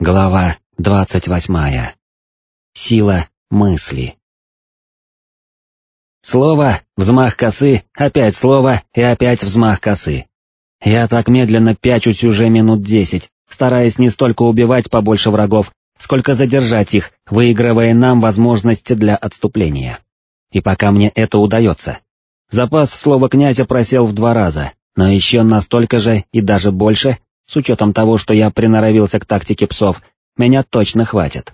Глава двадцать восьмая. Сила мысли. Слово, взмах косы, опять слово и опять взмах косы. Я так медленно пячусь уже минут десять, стараясь не столько убивать побольше врагов, сколько задержать их, выигрывая нам возможность для отступления. И пока мне это удается. Запас слова князя просел в два раза, но еще настолько же и даже больше с учетом того, что я приноровился к тактике псов, меня точно хватит.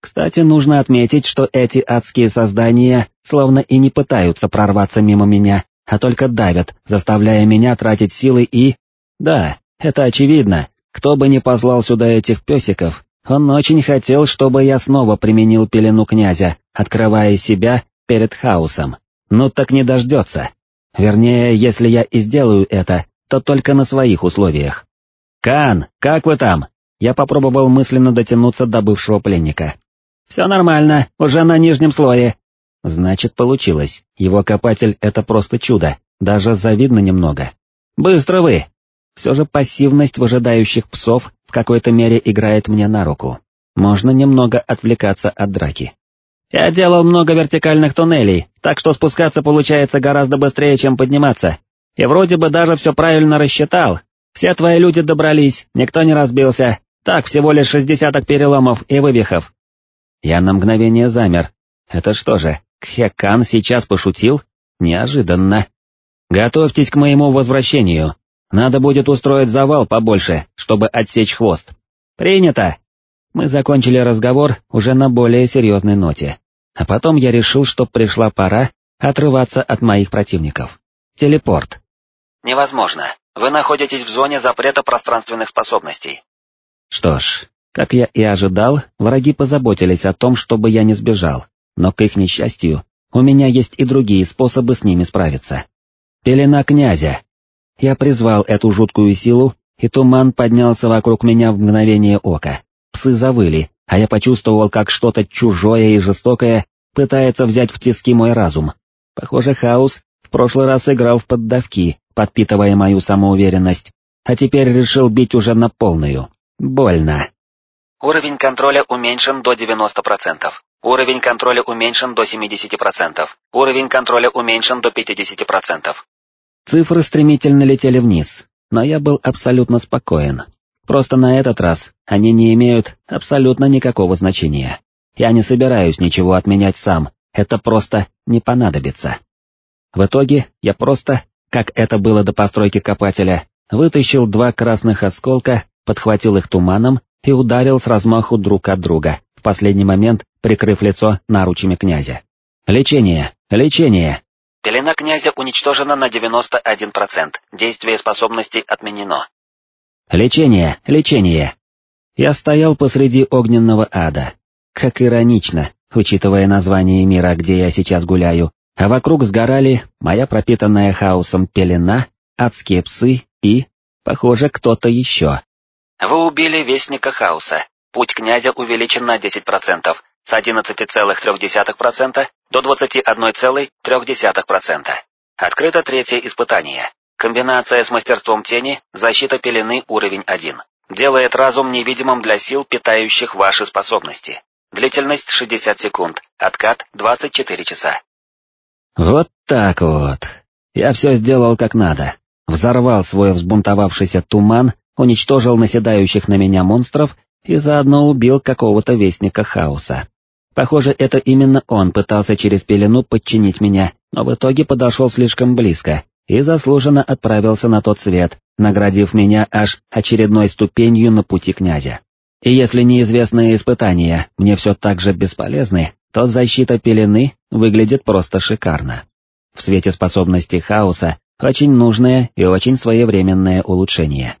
Кстати, нужно отметить, что эти адские создания словно и не пытаются прорваться мимо меня, а только давят, заставляя меня тратить силы и... Да, это очевидно, кто бы ни послал сюда этих песиков, он очень хотел, чтобы я снова применил пелену князя, открывая себя перед хаосом. Ну так не дождется. Вернее, если я и сделаю это, то только на своих условиях. «Кан, как вы там?» Я попробовал мысленно дотянуться до бывшего пленника. «Все нормально, уже на нижнем слое». Значит, получилось, его копатель — это просто чудо, даже завидно немного. «Быстро вы!» Все же пассивность выжидающих псов в какой-то мере играет мне на руку. Можно немного отвлекаться от драки. «Я делал много вертикальных туннелей, так что спускаться получается гораздо быстрее, чем подниматься. И вроде бы даже все правильно рассчитал, все твои люди добрались, никто не разбился, так всего лишь шестьдесяток переломов и вывихов. Я на мгновение замер. Это что же, Кхекан сейчас пошутил? Неожиданно. Готовьтесь к моему возвращению. Надо будет устроить завал побольше, чтобы отсечь хвост. Принято. Мы закончили разговор уже на более серьезной ноте. А потом я решил, что пришла пора отрываться от моих противников. Телепорт. Невозможно. Вы находитесь в зоне запрета пространственных способностей. Что ж, как я и ожидал, враги позаботились о том, чтобы я не сбежал, но к их несчастью, у меня есть и другие способы с ними справиться. Пелена князя. Я призвал эту жуткую силу, и туман поднялся вокруг меня в мгновение ока. Псы завыли, а я почувствовал, как что-то чужое и жестокое пытается взять в тиски мой разум. Похоже, хаос в прошлый раз играл в поддавки, подпитывая мою самоуверенность, а теперь решил бить уже на полную. Больно. Уровень контроля уменьшен до 90%. Уровень контроля уменьшен до 70%. Уровень контроля уменьшен до 50%. Цифры стремительно летели вниз, но я был абсолютно спокоен. Просто на этот раз они не имеют абсолютно никакого значения. Я не собираюсь ничего отменять сам, это просто не понадобится. В итоге я просто как это было до постройки копателя, вытащил два красных осколка, подхватил их туманом и ударил с размаху друг от друга, в последний момент прикрыв лицо наручами князя. Лечение! Лечение! Пелена князя уничтожена на 91%, действие способностей отменено. Лечение! Лечение! Я стоял посреди огненного ада. Как иронично, учитывая название мира, где я сейчас гуляю, а вокруг сгорали моя пропитанная хаосом пелена, адские псы и, похоже, кто-то еще. Вы убили Вестника Хаоса. Путь князя увеличен на 10%, с 11,3% до 21,3%. Открыто третье испытание. Комбинация с мастерством тени, защита пелены уровень 1. Делает разум невидимым для сил, питающих ваши способности. Длительность 60 секунд, откат 24 часа. Вот так вот. Я все сделал как надо. Взорвал свой взбунтовавшийся туман, уничтожил наседающих на меня монстров и заодно убил какого-то вестника хаоса. Похоже, это именно он пытался через пелену подчинить меня, но в итоге подошел слишком близко и заслуженно отправился на тот свет, наградив меня аж очередной ступенью на пути князя. И если неизвестные испытания мне все так же бесполезны, то защита пелены выглядит просто шикарно. В свете способности хаоса очень нужное и очень своевременное улучшение.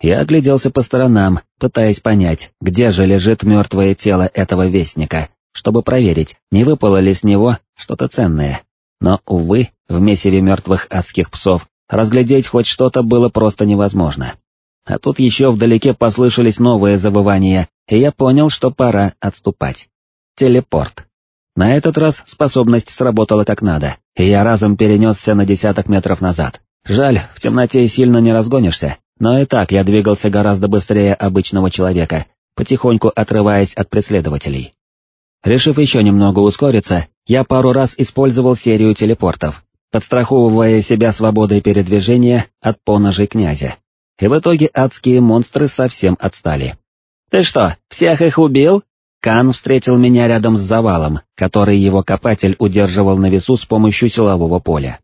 Я огляделся по сторонам, пытаясь понять, где же лежит мертвое тело этого вестника, чтобы проверить, не выпало ли с него что-то ценное. Но, увы, в месиве мертвых адских псов разглядеть хоть что-то было просто невозможно. А тут еще вдалеке послышались новые завывания, и я понял, что пора отступать. Телепорт. На этот раз способность сработала как надо, и я разом перенесся на десяток метров назад. Жаль, в темноте сильно не разгонишься, но и так я двигался гораздо быстрее обычного человека, потихоньку отрываясь от преследователей. Решив еще немного ускориться, я пару раз использовал серию телепортов, подстраховывая себя свободой передвижения от поножей князя. И в итоге адские монстры совсем отстали. «Ты что, всех их убил?» Кан встретил меня рядом с завалом, который его копатель удерживал на весу с помощью силового поля.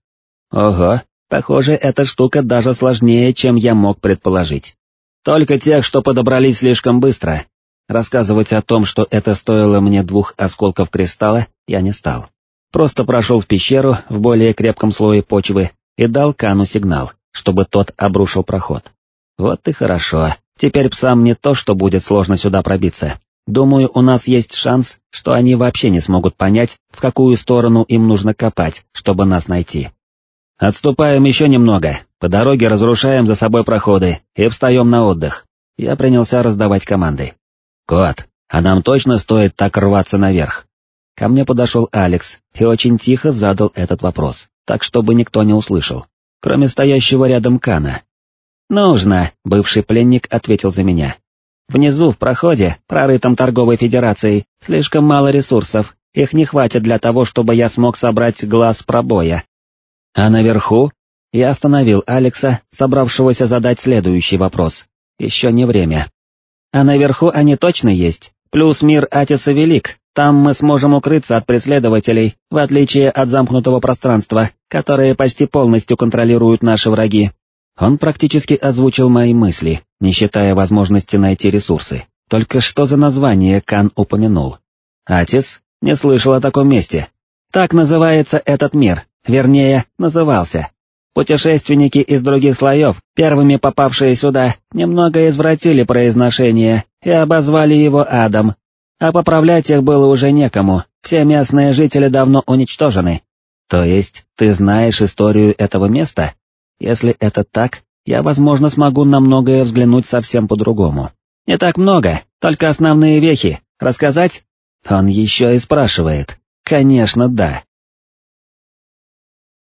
Ого, похоже, эта штука даже сложнее, чем я мог предположить. Только тех, что подобрались слишком быстро. Рассказывать о том, что это стоило мне двух осколков кристалла, я не стал. Просто прошел в пещеру в более крепком слое почвы и дал Кану сигнал, чтобы тот обрушил проход. Вот и хорошо, теперь псам не то, что будет сложно сюда пробиться. Думаю, у нас есть шанс, что они вообще не смогут понять, в какую сторону им нужно копать, чтобы нас найти. Отступаем еще немного, по дороге разрушаем за собой проходы и встаем на отдых. Я принялся раздавать команды. Кот, а нам точно стоит так рваться наверх? Ко мне подошел Алекс и очень тихо задал этот вопрос, так чтобы никто не услышал, кроме стоящего рядом Кана. «Нужно», — бывший пленник ответил за меня. Внизу, в проходе, прорытом торговой федерацией, слишком мало ресурсов, их не хватит для того, чтобы я смог собрать глаз пробоя. А наверху? Я остановил Алекса, собравшегося задать следующий вопрос. Еще не время. А наверху они точно есть, плюс мир Атиса Велик, там мы сможем укрыться от преследователей, в отличие от замкнутого пространства, которое почти полностью контролируют наши враги. Он практически озвучил мои мысли, не считая возможности найти ресурсы. Только что за название Кан упомянул? Атис? Не слышал о таком месте. Так называется этот мир, вернее, назывался. Путешественники из других слоев, первыми попавшие сюда, немного извратили произношение и обозвали его адом. А поправлять их было уже некому, все местные жители давно уничтожены. То есть, ты знаешь историю этого места? Если это так, я, возможно, смогу на многое взглянуть совсем по-другому. Не так много, только основные вехи. Рассказать? Он еще и спрашивает. Конечно, да.